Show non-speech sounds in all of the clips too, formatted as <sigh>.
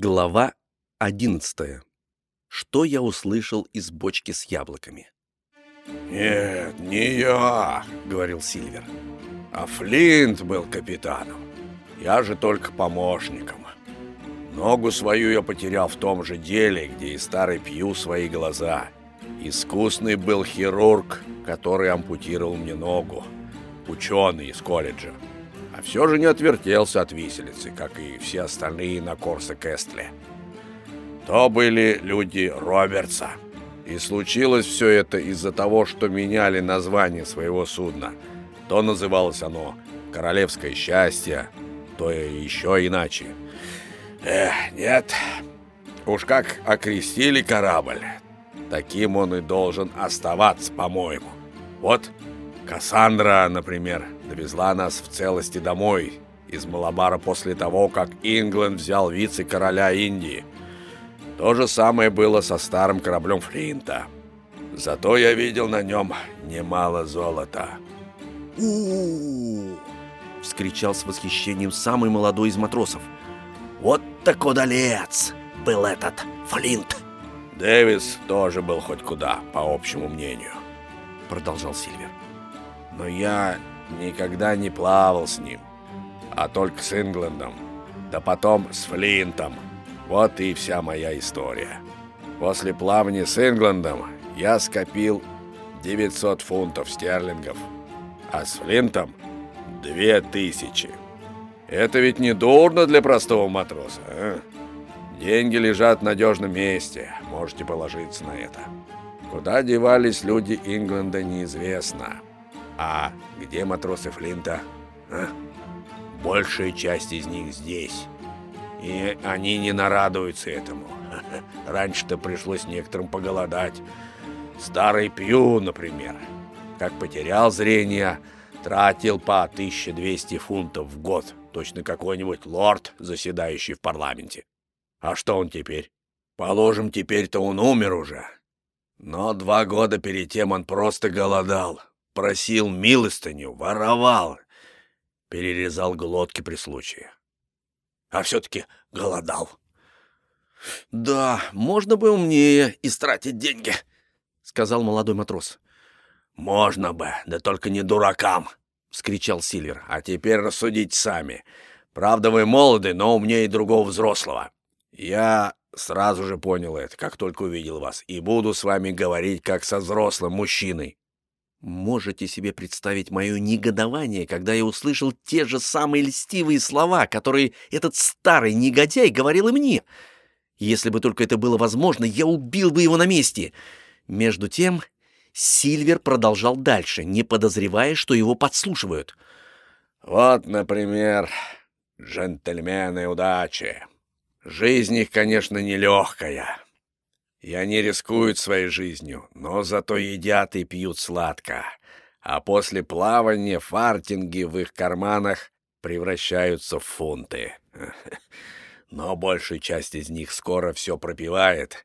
Глава одиннадцатая. Что я услышал из бочки с яблоками? «Нет, не я», — говорил Сильвер. «А Флинт был капитаном. Я же только помощником. Ногу свою я потерял в том же деле, где и старый Пью свои глаза. Искусный был хирург, который ампутировал мне ногу. Ученый из колледжа а все же не отвертелся от виселицы, как и все остальные на Корсе Кестле. То были люди Робертса. И случилось все это из-за того, что меняли название своего судна. То называлось оно «Королевское счастье», то еще иначе. Эх, нет, уж как окрестили корабль, таким он и должен оставаться, по-моему. Вот Кассандра, например, довезла нас в целости домой из Малабара после того, как Ингланд взял вице-короля Индии. То же самое было со старым кораблем Флинта. Зато я видел на нем немало золота. у вскричал с восхищением самый молодой из матросов. «Вот так удалец был этот Флинт!» «Дэвис тоже был хоть куда, по общему мнению», — продолжал Сильвер но я никогда не плавал с ним, а только с Ингландом, да потом с Флинтом. Вот и вся моя история. После плавания с Ингландом я скопил 900 фунтов стерлингов, а с Флинтом 2000. Это ведь не дурно для простого матроса, а? Деньги лежат в надежном месте, можете положиться на это. Куда девались люди Ингланда, неизвестно. А где матросы Флинта? А? Большая часть из них здесь. И они не нарадуются этому. <laughs> Раньше-то пришлось некоторым поголодать. Старый Пью, например, как потерял зрение, тратил по 1200 фунтов в год. Точно какой-нибудь лорд, заседающий в парламенте. А что он теперь? Положим, теперь-то он умер уже. Но два года перед тем он просто голодал просил милостыню, воровал, перерезал глотки при случае. А все-таки голодал. — Да, можно бы умнее истратить деньги, — сказал молодой матрос. — Можно бы, да только не дуракам, — вскричал Сильвер. — А теперь рассудите сами. Правда, вы молоды, но умнее другого взрослого. Я сразу же понял это, как только увидел вас, и буду с вами говорить, как со взрослым мужчиной. Можете себе представить мое негодование, когда я услышал те же самые льстивые слова, которые этот старый негодяй говорил и мне. Если бы только это было возможно, я убил бы его на месте. Между тем Сильвер продолжал дальше, не подозревая, что его подслушивают. «Вот, например, джентльмены удачи. Жизнь их, конечно, нелегкая». И они рискуют своей жизнью, но зато едят и пьют сладко. А после плавания фартинги в их карманах превращаются в фунты. <laughs> Но большая часть из них скоро все пропивает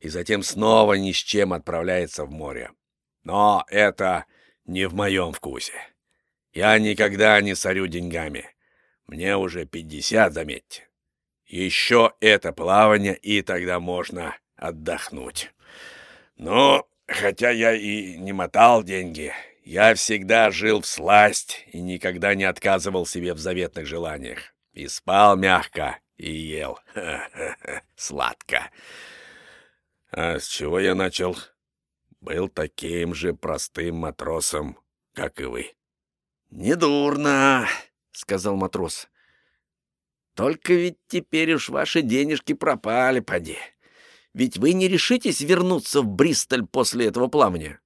и затем снова ни с чем отправляется в море. Но это не в моем вкусе. Я никогда не сорю деньгами. Мне уже пятьдесят, заметьте. Еще это плавание, и тогда можно отдохнуть. Но, хотя я и не мотал деньги, я всегда жил в сласть и никогда не отказывал себе в заветных желаниях. И спал мягко, и ел <laughs> сладко. А с чего я начал? Был таким же простым матросом, как и вы. «Недурно», — сказал матрос. «Только ведь теперь уж ваши денежки пропали, поди. Ведь вы не решитесь вернуться в Бристоль после этого плавания.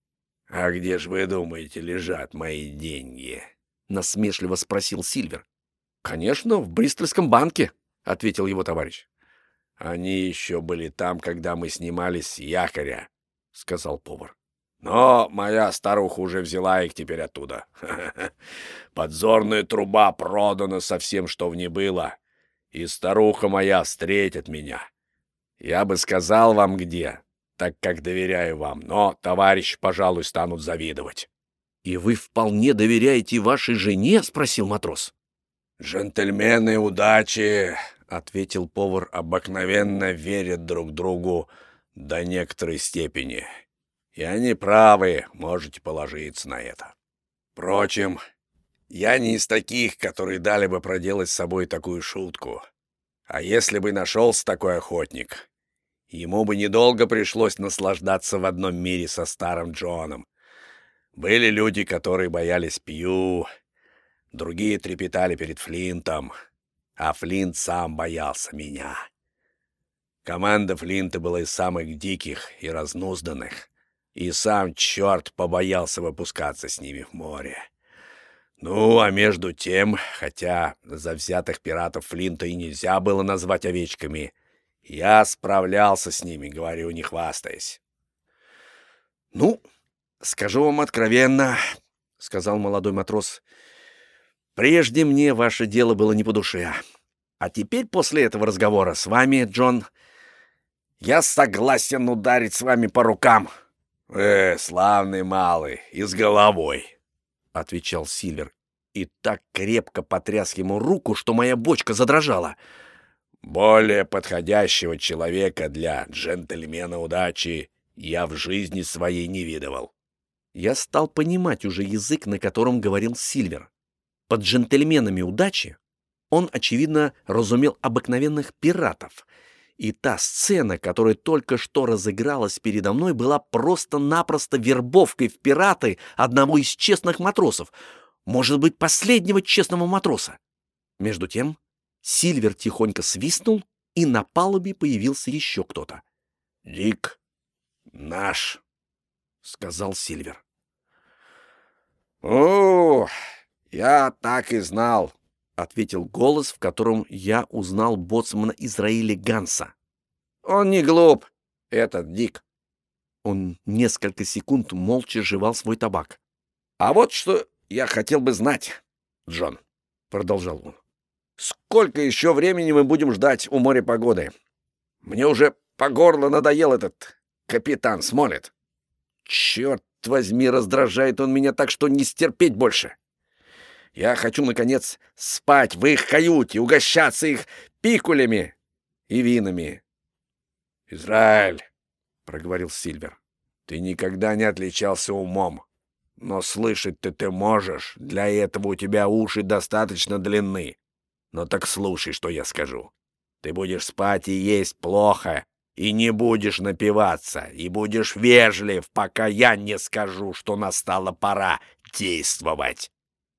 — А где же вы думаете лежат мои деньги? — насмешливо спросил Сильвер. — Конечно, в Бристольском банке, — ответил его товарищ. — Они еще были там, когда мы снимались с якоря, — сказал повар. Но моя старуха уже взяла их теперь оттуда. <laughs> Подзорная труба продана со всем, что в ней было. И старуха моя встретит меня. Я бы сказал вам где, так как доверяю вам, но товарищ, пожалуй, станут завидовать. — И вы вполне доверяете вашей жене? — спросил матрос. — Джентльмены удачи ответил повар, обыкновенно верят друг другу до некоторой степени. И они правы, можете положиться на это. Впрочем, я не из таких, которые дали бы проделать с собой такую шутку. А если бы нашелся такой охотник, ему бы недолго пришлось наслаждаться в одном мире со старым Джоном. Были люди, которые боялись Пью, другие трепетали перед Флинтом, а Флинт сам боялся меня. Команда Флинта была из самых диких и разнузданных, и сам черт побоялся выпускаться с ними в море. Ну, а между тем, хотя завзятых пиратов Флинта и нельзя было назвать овечками, я справлялся с ними, говорю, не хвастаясь. «Ну, скажу вам откровенно», — сказал молодой матрос, — «прежде мне ваше дело было не по душе. А теперь, после этого разговора с вами, Джон, я согласен ударить с вами по рукам». «Э, славный малый, и с головой», — отвечал Сильвер, и так крепко потряс ему руку, что моя бочка задрожала. «Более подходящего человека для джентльмена удачи я в жизни своей не видывал». Я стал понимать уже язык, на котором говорил Сильвер. Под джентльменами удачи он, очевидно, разумел обыкновенных пиратов — и та сцена, которая только что разыгралась передо мной, была просто-напросто вербовкой в пираты одного из честных матросов, может быть, последнего честного матроса. Между тем Сильвер тихонько свистнул, и на палубе появился еще кто-то. «Дик, наш», — сказал Сильвер. «О, я так и знал», ответил голос, в котором я узнал боцмана Израиля Ганса. «Он не глуп, этот Дик». Он несколько секунд молча жевал свой табак. «А вот что я хотел бы знать, Джон», — продолжал он. «Сколько еще времени мы будем ждать у моря погоды? Мне уже по горло надоел этот капитан Смолет. Черт возьми, раздражает он меня так, что не стерпеть больше. Я хочу, наконец, спать в их каюте, угощаться их пикулями и винами. — Израиль, — проговорил Сильвер, — ты никогда не отличался умом. Но слышать-то ты можешь, для этого у тебя уши достаточно длинны. Но так слушай, что я скажу. Ты будешь спать и есть плохо, и не будешь напиваться, и будешь вежлив, пока я не скажу, что настала пора действовать.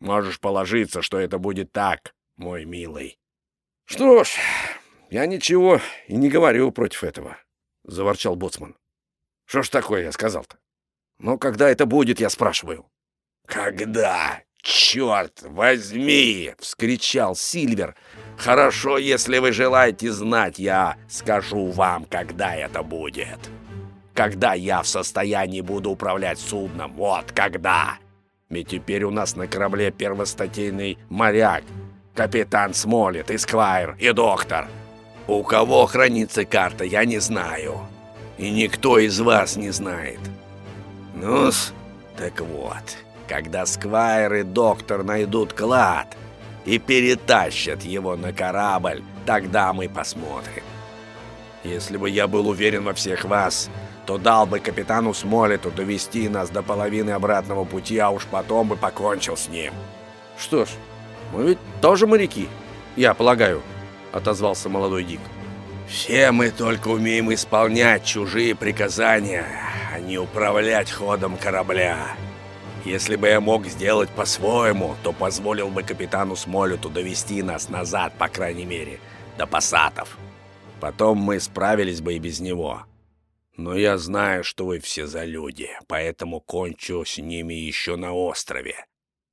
Можешь положиться, что это будет так, мой милый. — Что ж, я ничего и не говорю против этого, — заворчал боцман. — Что ж такое я сказал-то? Ну, когда это будет, я спрашиваю. — Когда? Черт возьми! — вскричал Сильвер. — Хорошо, если вы желаете знать, я скажу вам, когда это будет. Когда я в состоянии буду управлять судном, вот когда. Ведь теперь у нас на корабле первостатейный моряк, капитан Смолет, Эсквайр и доктор. У кого хранится карта, я не знаю. И никто из вас не знает. ну так вот, когда Сквайр и доктор найдут клад и перетащат его на корабль, тогда мы посмотрим. Если бы я был уверен во всех вас, то дал бы капитану Смолету довести нас до половины обратного пути, а уж потом бы покончил с ним. Что ж, мы ведь тоже моряки, я полагаю, отозвался молодой Дик. Все мы только умеем исполнять чужие приказания, а не управлять ходом корабля. Если бы я мог сделать по-своему, то позволил бы капитану Смолету довести нас назад, по крайней мере, до пассатов. Потом мы справились бы и без него. Но я знаю, что вы все за люди, поэтому кончу с ними еще на острове,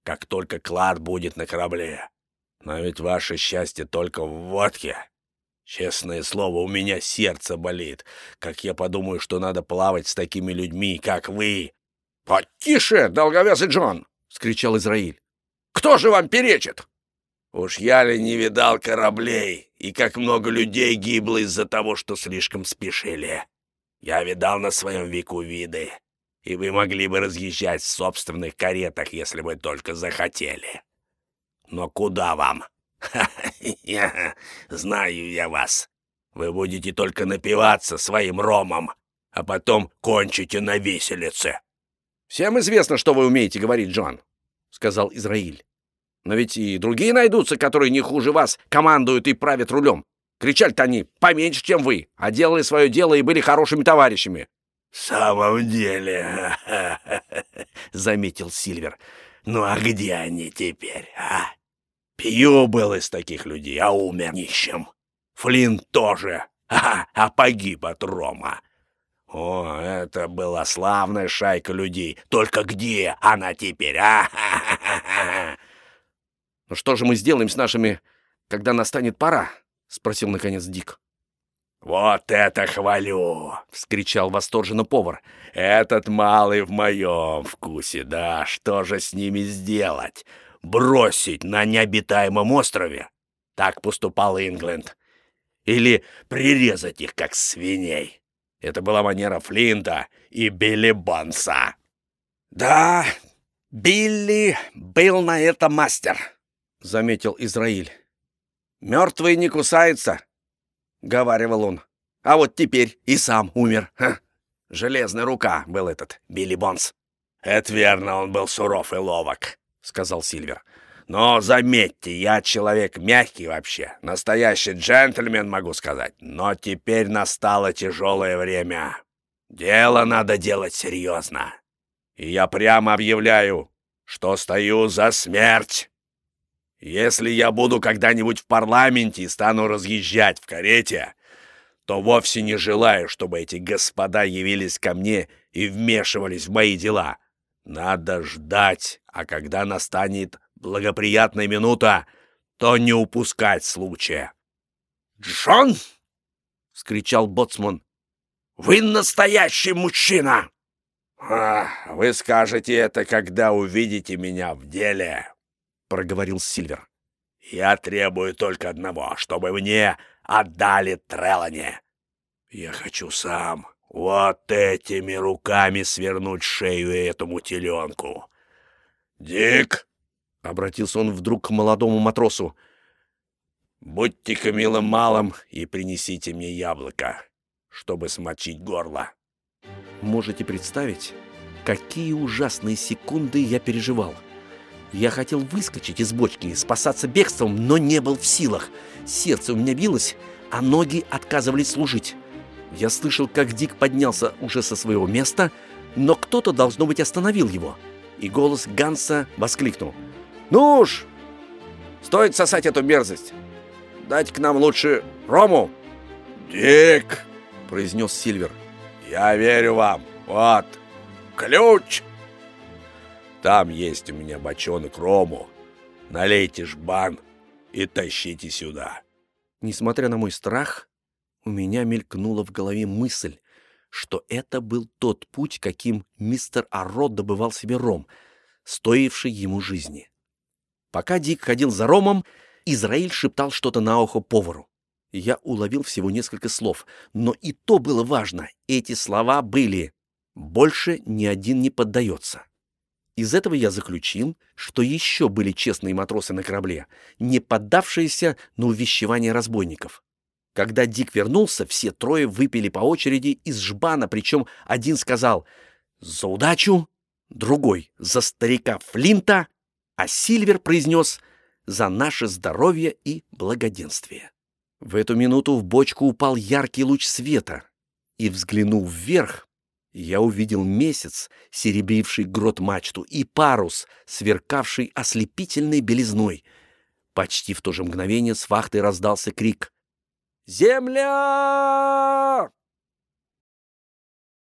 как только клад будет на корабле. Но ведь ваше счастье только в водке. Честное слово, у меня сердце болит, как я подумаю, что надо плавать с такими людьми, как вы. — Потише, долговязый Джон! — скричал Израиль. — Кто же вам перечит? Уж я ли не видал кораблей, и как много людей гибло из-за того, что слишком спешили. Я видал на своем веку виды, и вы могли бы разъезжать в собственных каретах, если бы только захотели. Но куда вам? я <laughs> знаю я вас. Вы будете только напиваться своим ромом, а потом кончите на виселице». «Всем известно, что вы умеете говорить, Джон», — сказал Израиль. «Но ведь и другие найдутся, которые не хуже вас командуют и правят рулем. Кричали-то они поменьше, чем вы, а делали свое дело и были хорошими товарищами». «В самом деле», <laughs> — заметил Сильвер, — «ну а где они теперь, а? Пью был из таких людей, а умер нищим. Флинн тоже, а, <laughs> а погиб от рома. О, это была славная шайка людей. Только где она теперь, а? <laughs> «Ну что же мы сделаем с нашими, когда настанет пора?» — спросил, наконец, Дик. «Вот это хвалю!» — вскричал восторженно повар. «Этот малый в моем вкусе, да, что же с ними сделать? Бросить на необитаемом острове? Так поступал Ингленд. Или прирезать их, как свиней? Это была манера Флинта и Билли Бонса». «Да, Билли был на это мастер», — заметил Израиль. «Мертвый не кусается», — говаривал он. «А вот теперь и сам умер. Ха. Железная рука был этот Билли Бонс». «Это верно, он был суров и ловок», — сказал Сильвер. «Но заметьте, я человек мягкий вообще, настоящий джентльмен, могу сказать. Но теперь настало тяжелое время. Дело надо делать серьезно. И я прямо объявляю, что стою за смерть». Если я буду когда-нибудь в парламенте и стану разъезжать в карете, то вовсе не желаю, чтобы эти господа явились ко мне и вмешивались в мои дела. Надо ждать, а когда настанет благоприятная минута, то не упускать случая. «Джон!» — скричал боцман. «Вы настоящий мужчина!» «Вы скажете это, когда увидите меня в деле!» — проговорил Сильвер. «Я требую только одного, чтобы мне отдали Трелани. Я хочу сам вот этими руками свернуть шею этому теленку. Дик!» — обратился он вдруг к молодому матросу. «Будьте-ка милым малым и принесите мне яблоко, чтобы смочить горло». Можете представить, какие ужасные секунды я переживал — я хотел выскочить из бочки и спасаться бегством, но не был в силах. Сердце у меня билось, а ноги отказывались служить. Я слышал, как Дик поднялся уже со своего места, но кто-то, должно быть, остановил его. И голос Ганса воскликнул. «Ну уж! Стоит сосать эту мерзость! Дать к нам лучше рому!» «Дик!» — произнес Сильвер. «Я верю вам! Вот! Ключ!» Там есть у меня бочонок рому. Налейте жбан и тащите сюда». Несмотря на мой страх, у меня мелькнула в голове мысль, что это был тот путь, каким мистер Аррот добывал себе ром, стоивший ему жизни. Пока Дик ходил за ромом, Израиль шептал что-то на ухо повару. Я уловил всего несколько слов, но и то было важно. Эти слова были «больше ни один не поддается». Из этого я заключил, что еще были честные матросы на корабле, не поддавшиеся на увещевание разбойников. Когда Дик вернулся, все трое выпили по очереди из жбана, причем один сказал «За удачу!», другой «За старика Флинта!», а Сильвер произнес «За наше здоровье и благоденствие». В эту минуту в бочку упал яркий луч света, и, взглянув вверх, я увидел месяц, серебривший грот мачту, и парус, сверкавший ослепительной белизной. Почти в то же мгновение с вахты раздался крик. «Земля!»